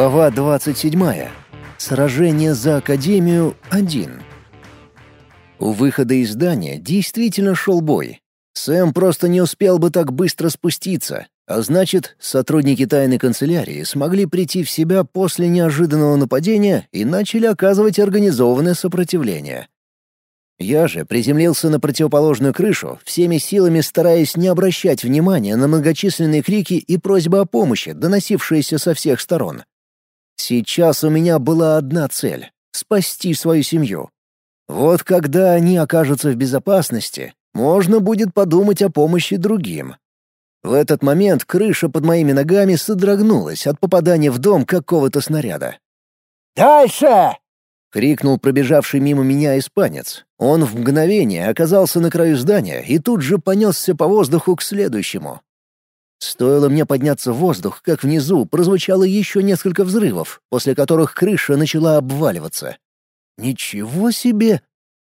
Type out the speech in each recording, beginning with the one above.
Глава 27. Сражение за Академию 1. У выхода из здания действительно шел бой. Сэм просто не успел бы так быстро спуститься, а значит, сотрудники тайной канцелярии смогли прийти в себя после неожиданного нападения и начали оказывать организованное сопротивление. Я же приземлился на противоположную крышу, всеми силами стараясь не обращать внимания на многочисленные крики и просьбы о помощи, доносившиеся со всех сторон. Сейчас у меня была одна цель — спасти свою семью. Вот когда они окажутся в безопасности, можно будет подумать о помощи другим. В этот момент крыша под моими ногами содрогнулась от попадания в дом какого-то снаряда. «Дальше!» — крикнул пробежавший мимо меня испанец. Он в мгновение оказался на краю здания и тут же понесся по воздуху к следующему. Стоило мне подняться в воздух, как внизу прозвучало еще несколько взрывов, после которых крыша начала обваливаться. Ничего себе!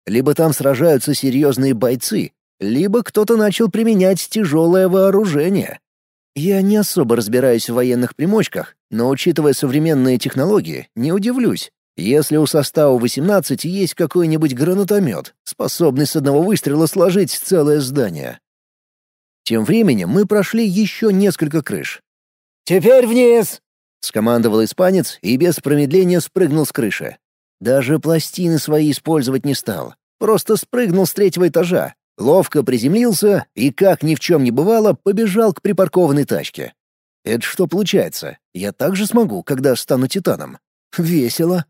Либо там сражаются серьезные бойцы, либо кто-то начал применять тяжелое вооружение. Я не особо разбираюсь в военных примочках, но, учитывая современные технологии, не удивлюсь, если у состава 18 есть какой-нибудь гранатомет, способный с одного выстрела сложить целое здание. Тем временем мы прошли еще несколько крыш. «Теперь вниз!» — скомандовал испанец и без промедления спрыгнул с крыши. Даже пластины свои использовать не стал. Просто спрыгнул с третьего этажа, ловко приземлился и, как ни в чем не бывало, побежал к припаркованной тачке. Это что получается? Я так же смогу, когда стану титаном. Весело.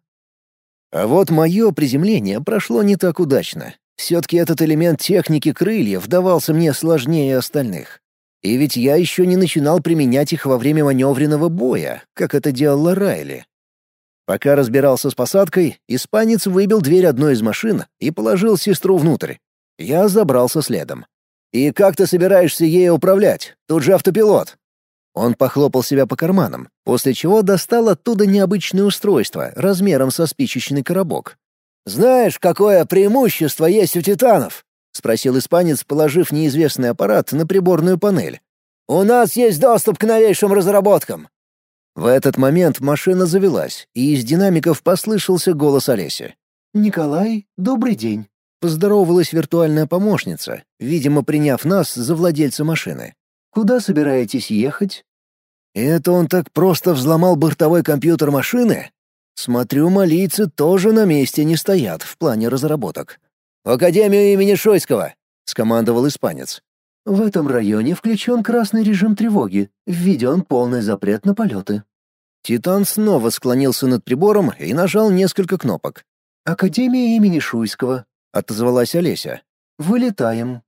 А вот мое приземление прошло не так удачно. Все-таки этот элемент техники крыльев давался мне сложнее остальных. И ведь я еще не начинал применять их во время маневренного боя, как это делала Райли. Пока разбирался с посадкой, испанец выбил дверь одной из машин и положил сестру внутрь. Я забрался следом. «И как ты собираешься ею управлять? Тут же автопилот». Он похлопал себя по карманам, после чего достал оттуда необычное устройство размером со спичечный коробок. «Знаешь, какое преимущество есть у титанов?» — спросил испанец, положив неизвестный аппарат на приборную панель. «У нас есть доступ к новейшим разработкам». В этот момент машина завелась, и из динамиков послышался голос Олеси. «Николай, добрый день», — поздоровалась виртуальная помощница, видимо, приняв нас за владельца машины. Куда собираетесь ехать?» «Это он так просто взломал бортовой компьютер машины?» Смотрю, малийцы тоже на месте не стоят в плане разработок. «В Академию имени Шойского!» — скомандовал испанец. «В этом районе включен красный режим тревоги. Введен полный запрет на полеты». Титан снова склонился над прибором и нажал несколько кнопок. «Академия имени Шуйского», — отозвалась Олеся. «Вылетаем».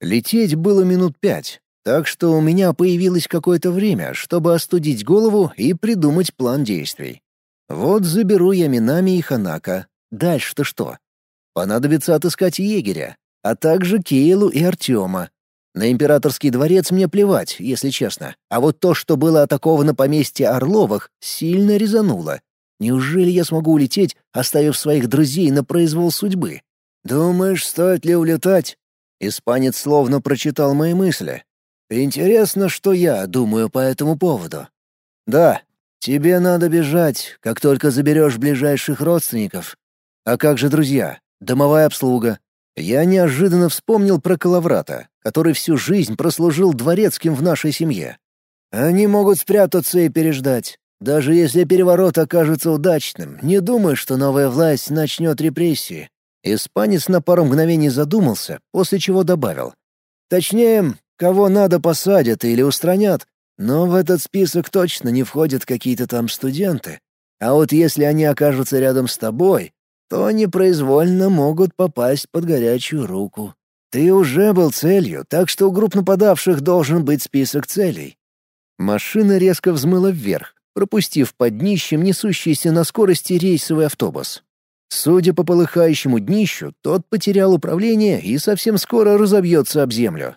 Лететь было минут пять, так что у меня появилось какое-то время, чтобы остудить голову и придумать план действий. Вот заберу я Минами и Ханака. Дальше-то что? Понадобится отыскать егеря, а также Кейлу и Артема. На императорский дворец мне плевать, если честно. А вот то, что было атаковано поместье Орловых, сильно резануло. Неужели я смогу улететь, оставив своих друзей на произвол судьбы? «Думаешь, стоит ли улетать?» Испанец словно прочитал мои мысли. Интересно, что я думаю по этому поводу. Да, тебе надо бежать, как только заберешь ближайших родственников. А как же друзья? Домовая обслуга. Я неожиданно вспомнил про Калаврата, который всю жизнь прослужил дворецким в нашей семье. Они могут спрятаться и переждать. Даже если переворот окажется удачным, не думай, что новая власть начнет репрессии. Испанец на пару мгновений задумался, после чего добавил. Точнее, Кого надо, посадят или устранят. Но в этот список точно не входят какие-то там студенты. А вот если они окажутся рядом с тобой, то непроизвольно могут попасть под горячую руку. Ты уже был целью, так что у групп нападавших должен быть список целей. Машина резко взмыла вверх, пропустив под днищем несущийся на скорости рейсовый автобус. Судя по полыхающему днищу, тот потерял управление и совсем скоро разобьется об землю.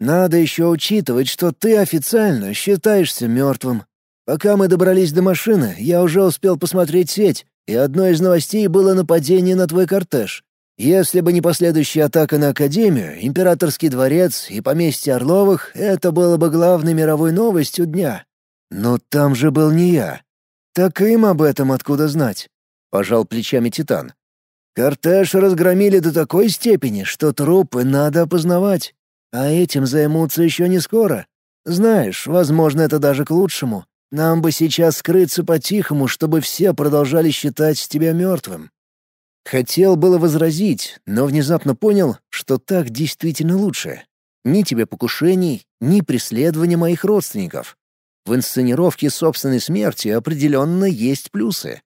Надо еще учитывать, что ты официально считаешься мертвым. Пока мы добрались до машины, я уже успел посмотреть сеть, и одной из новостей было нападение на твой кортеж. Если бы не последующая атака на Академию, Императорский дворец и поместье Орловых, это было бы главной мировой новостью дня. Но там же был не я. «Так им об этом откуда знать?» — пожал плечами Титан. «Кортеж разгромили до такой степени, что трупы надо опознавать. А этим займутся еще не скоро. Знаешь, возможно, это даже к лучшему. Нам бы сейчас скрыться по-тихому, чтобы все продолжали считать тебя мертвым». Хотел было возразить, но внезапно понял, что так действительно лучше. Ни тебе покушений, ни преследования моих родственников. В инсценировке собственной смерти определенно есть плюсы.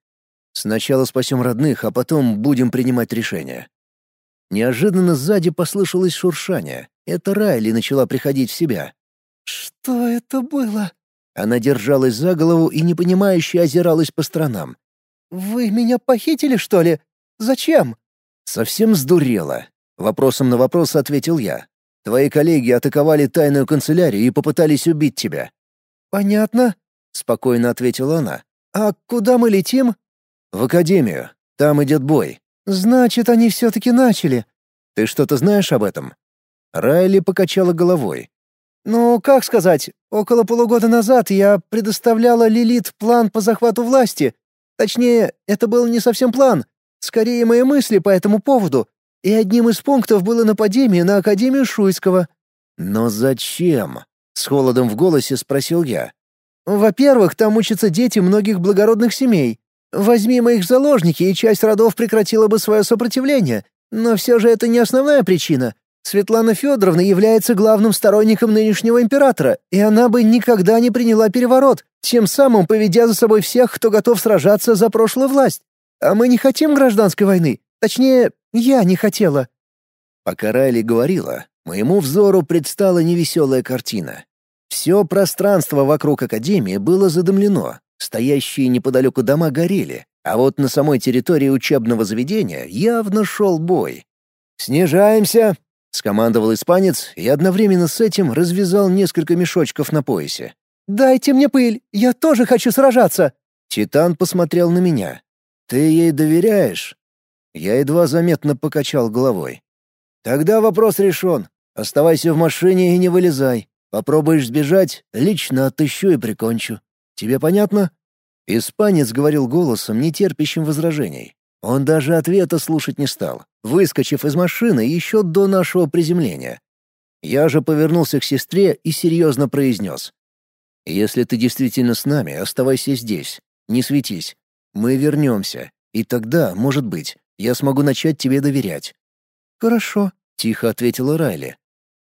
Сначала спасем родных, а потом будем принимать решения. Неожиданно сзади послышалось шуршание. Это Райли начала приходить в себя. «Что это было?» Она держалась за голову и непонимающе озиралась по сторонам. «Вы меня похитили, что ли? Зачем?» «Совсем сдурела». Вопросом на вопрос ответил я. «Твои коллеги атаковали тайную канцелярию и попытались убить тебя». «Понятно», — спокойно ответила она. «А куда мы летим?» «В академию. Там идет бой». «Значит, они все-таки начали». «Ты что-то знаешь об этом?» Райли покачала головой. «Ну, как сказать, около полугода назад я предоставляла Лилит план по захвату власти. Точнее, это был не совсем план, скорее мои мысли по этому поводу. И одним из пунктов было нападение на Академию Шуйского». «Но зачем?» — с холодом в голосе спросил я. «Во-первых, там учатся дети многих благородных семей. Возьми моих заложники, и часть родов прекратила бы свое сопротивление. Но все же это не основная причина. Светлана Федоровна является главным сторонником нынешнего императора, и она бы никогда не приняла переворот, тем самым поведя за собой всех, кто готов сражаться за прошлую власть. А мы не хотим гражданской войны. Точнее, я не хотела». Пока Райли говорила, моему взору предстала невеселая картина. Все пространство вокруг Академии было задымлено, стоящие неподалеку дома горели, а вот на самой территории учебного заведения явно шел бой. «Снижаемся!» — скомандовал испанец и одновременно с этим развязал несколько мешочков на поясе. «Дайте мне пыль, я тоже хочу сражаться!» Титан посмотрел на меня. «Ты ей доверяешь?» Я едва заметно покачал головой. «Тогда вопрос решен. Оставайся в машине и не вылезай. Попробуешь сбежать, лично отыщу и прикончу. Тебе понятно?» Испанец говорил голосом, не терпящим возражений. Он даже ответа слушать не стал, выскочив из машины еще до нашего приземления. Я же повернулся к сестре и серьезно произнес. «Если ты действительно с нами, оставайся здесь, не светись. Мы вернемся, и тогда, может быть, я смогу начать тебе доверять». «Хорошо», — тихо ответила Райли.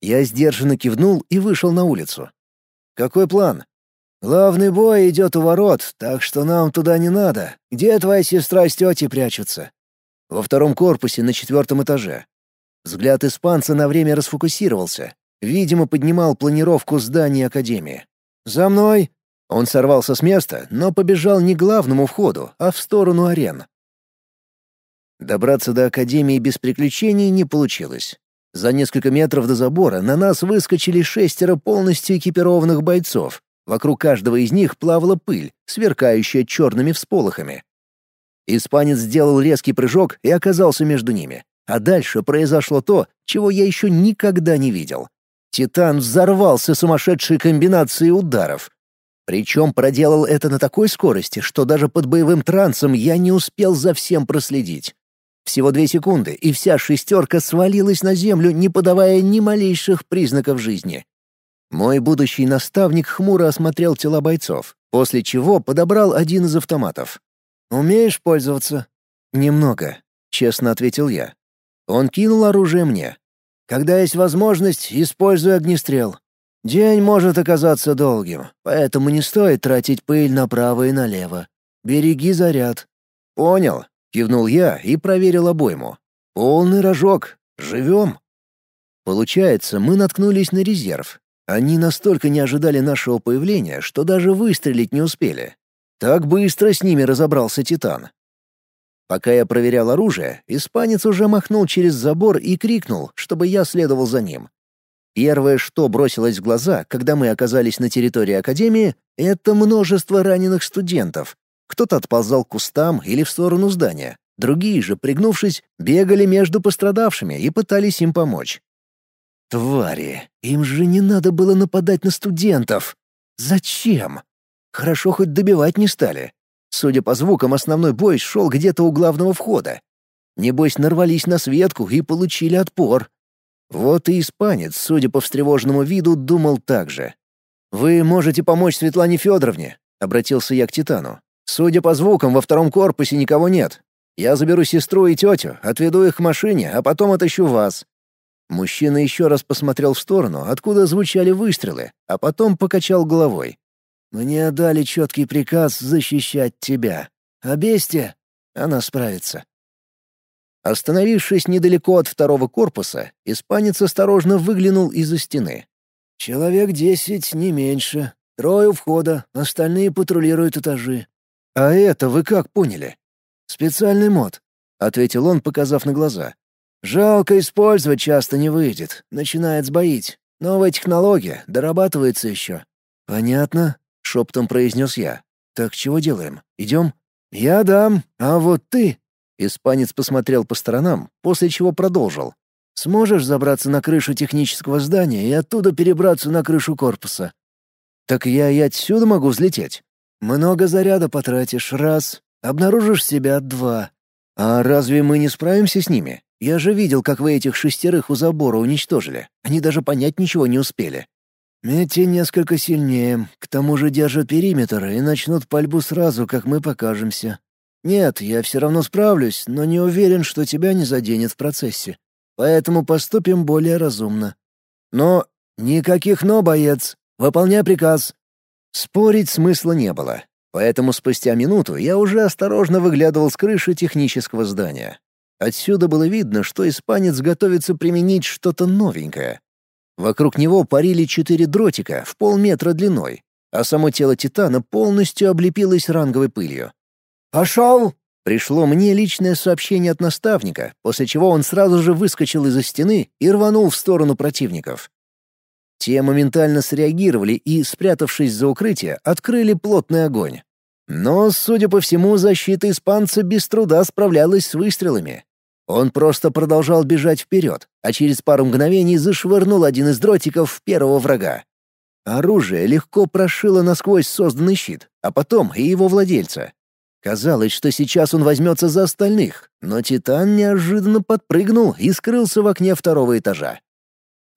Я сдержанно кивнул и вышел на улицу. «Какой план?» Главный бой идет у ворот, так что нам туда не надо. Где твоя сестра с тетей прячутся?» «Во втором корпусе на четвертом этаже». Взгляд испанца на время расфокусировался. Видимо, поднимал планировку здания Академии. «За мной!» Он сорвался с места, но побежал не к главному входу, а в сторону арен. Добраться до Академии без приключений не получилось. За несколько метров до забора на нас выскочили шестеро полностью экипированных бойцов, Вокруг каждого из них плавала пыль, сверкающая черными всполохами. Испанец сделал резкий прыжок и оказался между ними. А дальше произошло то, чего я еще никогда не видел. Титан взорвался сумасшедшей комбинацией ударов. Причем проделал это на такой скорости, что даже под боевым трансом я не успел за всем проследить. Всего две секунды, и вся шестерка свалилась на землю, не подавая ни малейших признаков жизни. Мой будущий наставник хмуро осмотрел тела бойцов, после чего подобрал один из автоматов. «Умеешь пользоваться?» «Немного», — честно ответил я. Он кинул оружие мне. «Когда есть возможность, используй огнестрел. День может оказаться долгим, поэтому не стоит тратить пыль направо и налево. Береги заряд». «Понял», — кивнул я и проверил обойму. «Полный рожок. Живем». Получается, мы наткнулись на резерв, они настолько не ожидали нашего появления, что даже выстрелить не успели. Так быстро с ними разобрался Титан. Пока я проверял оружие, испанец уже махнул через забор и крикнул, чтобы я следовал за ним. Первое, что бросилось в глаза, когда мы оказались на территории Академии, это множество раненых студентов. Кто-то отползал к кустам или в сторону здания. Другие же, пригнувшись, бегали между пострадавшими и пытались им помочь. Твари, им же не надо было нападать на студентов. Зачем? Хорошо хоть добивать не стали. Судя по звукам, основной бой шел где-то у главного входа. Небось, нарвались на Светку и получили отпор. Вот и испанец, судя по встревоженному виду, думал так же. «Вы можете помочь Светлане Федоровне», — обратился я к Титану. «Судя по звукам, во втором корпусе никого нет. Я заберу сестру и тетю, отведу их к машине, а потом отыщу вас». Мужчина еще раз посмотрел в сторону, откуда звучали выстрелы, а потом покачал головой. «Мне дали четкий приказ защищать тебя. А бестия? Она справится». Остановившись недалеко от второго корпуса, испанец осторожно выглянул из-за стены. «Человек десять, не меньше. Трое у входа, остальные патрулируют этажи». «А это вы как поняли?» «Специальный мод», — ответил он, показав на глаза. «Жалко использовать часто не выйдет, начинает сбоить. Новая технология, дорабатывается еще». «Понятно», — шептом произнес я. «Так чего делаем? Идем?» «Я дам, а вот ты...» Испанец посмотрел по сторонам, после чего продолжил. «Сможешь забраться на крышу технического здания и оттуда перебраться на крышу корпуса?» «Так я и отсюда могу взлететь?» «Много заряда потратишь, раз. Обнаружишь себя, два. А разве мы не справимся с ними? Я же видел, как вы этих шестерых у забора уничтожили. Они даже понять ничего не успели». «Эти несколько сильнее, к тому же держат периметр и начнут пальбу сразу, как мы покажемся. Нет, я все равно справлюсь, но не уверен, что тебя не заденет в процессе. Поэтому поступим более разумно. Но никаких «но», боец. Выполняй приказ. Спорить смысла не было. Поэтому спустя минуту я уже осторожно выглядывал с крыши технического здания. Отсюда было видно, что испанец готовится применить что-то новенькое. Вокруг него парили четыре дротика в полметра длиной, а само тело Титана полностью облепилось ранговой пылью. «Пошел!» Пришло мне личное сообщение от наставника, после чего он сразу же выскочил из-за стены и рванул в сторону противников. Те моментально среагировали и, спрятавшись за укрытие, открыли плотный огонь. Но, судя по всему, защита испанца без труда справлялась с выстрелами. Он просто продолжал бежать вперед, а через пару мгновений зашвырнул один из дротиков в первого врага. Оружие легко прошило насквозь созданный щит, а потом и его владельца. Казалось, что сейчас он возьмется за остальных, но Титан неожиданно подпрыгнул и скрылся в окне второго этажа.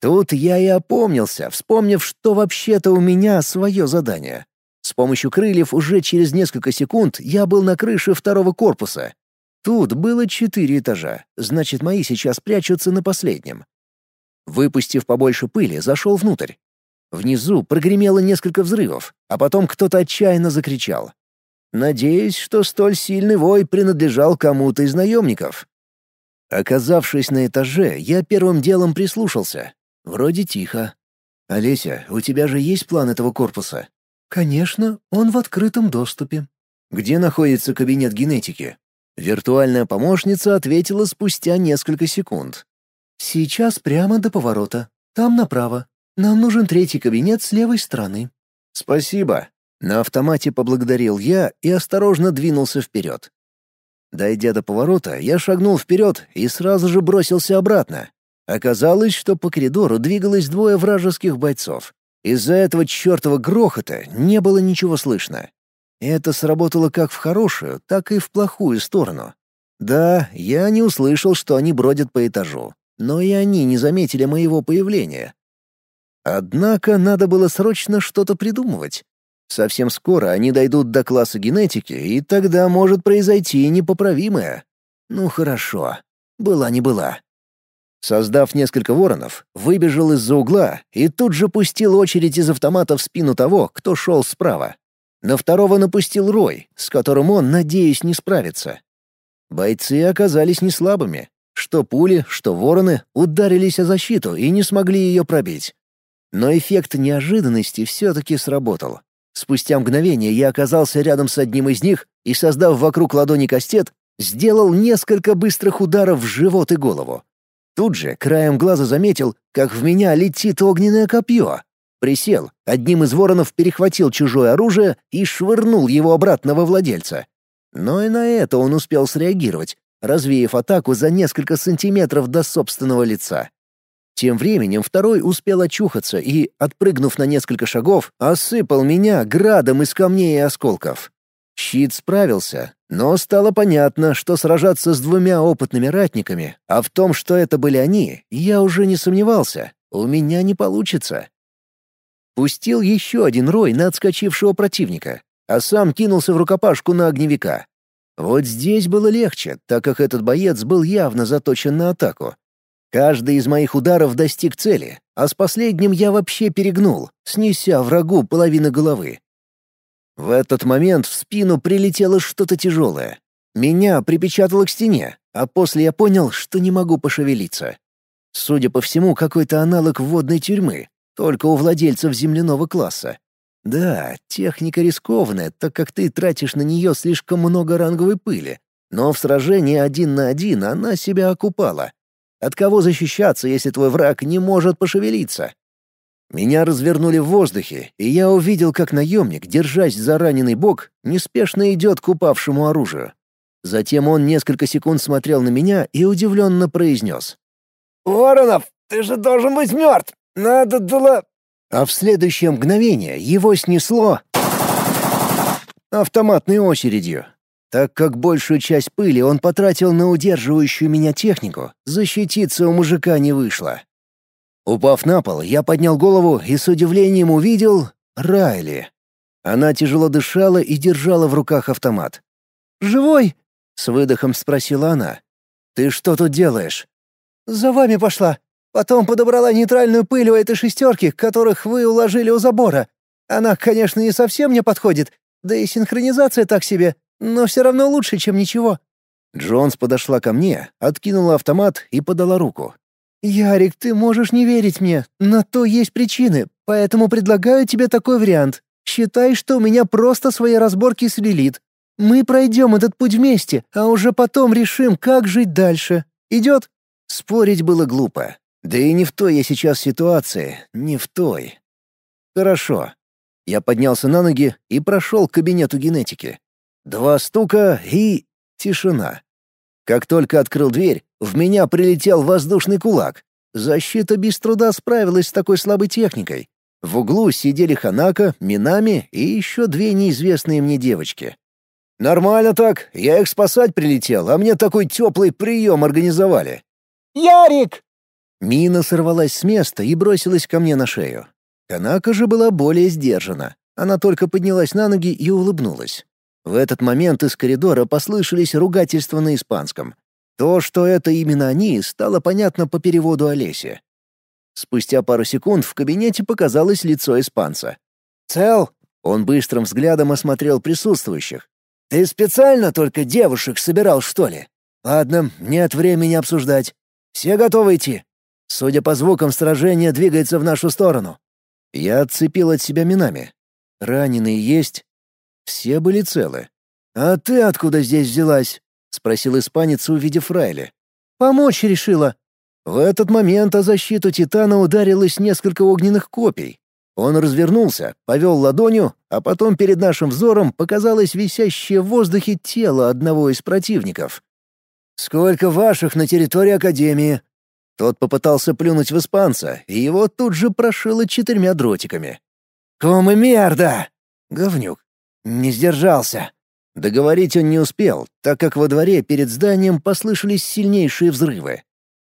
Тут я и опомнился, вспомнив, что вообще-то у меня свое задание. С помощью крыльев уже через несколько секунд я был на крыше второго корпуса. Тут было четыре этажа, значит, мои сейчас прячутся на последнем. Выпустив побольше пыли, зашел внутрь. Внизу прогремело несколько взрывов, а потом кто-то отчаянно закричал. Надеюсь, что столь сильный вой принадлежал кому-то из наемников. Оказавшись на этаже, я первым делом прислушался. Вроде тихо. «Олеся, у тебя же есть план этого корпуса?» «Конечно, он в открытом доступе». «Где находится кабинет генетики?» Виртуальная помощница ответила спустя несколько секунд. «Сейчас прямо до поворота. Там направо. Нам нужен третий кабинет с левой стороны». «Спасибо», на автомате поблагодарил я и осторожно двинулся вперед. Дойдя до поворота, я шагнул вперед и сразу же бросился обратно. Оказалось, что по коридору двигалось двое вражеских бойцов. Из-за этого чертова грохота не было ничего слышно. Это сработало как в хорошую, так и в плохую сторону. Да, я не услышал, что они бродят по этажу, но и они не заметили моего появления. Однако надо было срочно что-то придумывать. Совсем скоро они дойдут до класса генетики, и тогда может произойти непоправимое. Ну хорошо, была не была. Создав несколько воронов, выбежал из-за угла и тут же пустил очередь из автомата в спину того, кто шел справа. На второго напустил рой, с которым он, надеюсь, не справится. Бойцы оказались не слабыми. Что пули, что вороны ударились о защиту и не смогли ее пробить. Но эффект неожиданности все-таки сработал. Спустя мгновение я оказался рядом с одним из них и, создав вокруг ладони кастет, сделал несколько быстрых ударов в живот и голову. Тут же краем глаза заметил, как в меня летит огненное копье. Присел, одним из воронов перехватил чужое оружие и швырнул его обратно во владельца. Но и на это он успел среагировать, развеяв атаку за несколько сантиметров до собственного лица. Тем временем второй успел очухаться и, отпрыгнув на несколько шагов, осыпал меня градом из камней и осколков. Щит справился, но стало понятно, что сражаться с двумя опытными ратниками, а в том, что это были они, я уже не сомневался. У меня не получится. Пустил еще один рой на отскочившего противника, а сам кинулся в рукопашку на огневика. Вот здесь было легче, так как этот боец был явно заточен на атаку. Каждый из моих ударов достиг цели, а с последним я вообще перегнул, снеся врагу половину головы. В этот момент в спину прилетело что-то тяжелое. Меня припечатало к стене, а после я понял, что не могу пошевелиться. Судя по всему, какой-то аналог водной тюрьмы, только у владельцев земляного класса. Да, техника рискованная, так как ты тратишь на нее слишком много ранговой пыли, но в сражении один на один она себя окупала. От кого защищаться, если твой враг не может пошевелиться? Меня развернули в воздухе, и я увидел, как наемник, держась за раненый бок, неспешно идет к упавшему оружию. Затем он несколько секунд смотрел на меня и удивленно произнес. «Воронов, ты же должен быть мертв! Надо было...» А в следующее мгновение его снесло автоматной очередью. Так как большую часть пыли он потратил на удерживающую меня технику, защититься у мужика не вышло. Упав на пол, я поднял голову и с удивлением увидел Райли. Она тяжело дышала и держала в руках автомат. «Живой?» — с выдохом спросила она. «Ты что тут делаешь?» «За вами пошла. Потом подобрала нейтральную пыль у этой шестерки, которых вы уложили у забора. Она, конечно, не совсем мне подходит, да и синхронизация так себе, но все равно лучше, чем ничего». Джонс подошла ко мне, откинула автомат и подала руку. «Ярик, ты можешь не верить мне, на то есть причины, поэтому предлагаю тебе такой вариант. Считай, что у меня просто свои разборки с Лилит. Мы пройдем этот путь вместе, а уже потом решим, как жить дальше. Идет?» Спорить было глупо. Да и не в той я сейчас ситуации, не в той. «Хорошо». Я поднялся на ноги и прошел к кабинету генетики. Два стука и... тишина. Как только открыл дверь, в меня прилетел воздушный кулак. Защита без труда справилась с такой слабой техникой. В углу сидели Ханака, Минами и еще две неизвестные мне девочки. «Нормально так. Я их спасать прилетел, а мне такой теплый прием организовали». «Ярик!» Мина сорвалась с места и бросилась ко мне на шею. Ханака же была более сдержана. Она только поднялась на ноги и улыбнулась. В этот момент из коридора послышались ругательства на испанском. То, что это именно они, стало понятно по переводу Олеси. Спустя пару секунд в кабинете показалось лицо испанца. «Цел?» — он быстрым взглядом осмотрел присутствующих. «Ты специально только девушек собирал, что ли? Ладно, нет времени обсуждать. Все готовы идти? Судя по звукам, сражение двигается в нашу сторону». Я отцепил от себя минами. Раненые есть, все были целы. «А ты откуда здесь взялась?» — спросил испанец, увидев Райли. «Помочь решила». В этот момент о защиту Титана ударилось несколько огненных копий. Он развернулся, повел ладонью, а потом перед нашим взором показалось висящее в воздухе тело одного из противников. «Сколько ваших на территории Академии?» Тот попытался плюнуть в испанца, и его тут же прошило четырьмя дротиками. «Кому мерда!» Говнюк. Не сдержался. Договорить он не успел, так как во дворе перед зданием послышались сильнейшие взрывы.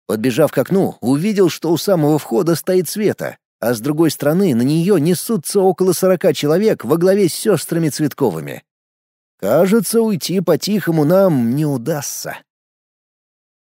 Подбежав к окну, увидел, что у самого входа стоит Света, а с другой стороны на нее несутся около сорока человек во главе с сестрами Цветковыми. Кажется, уйти по-тихому нам не удастся.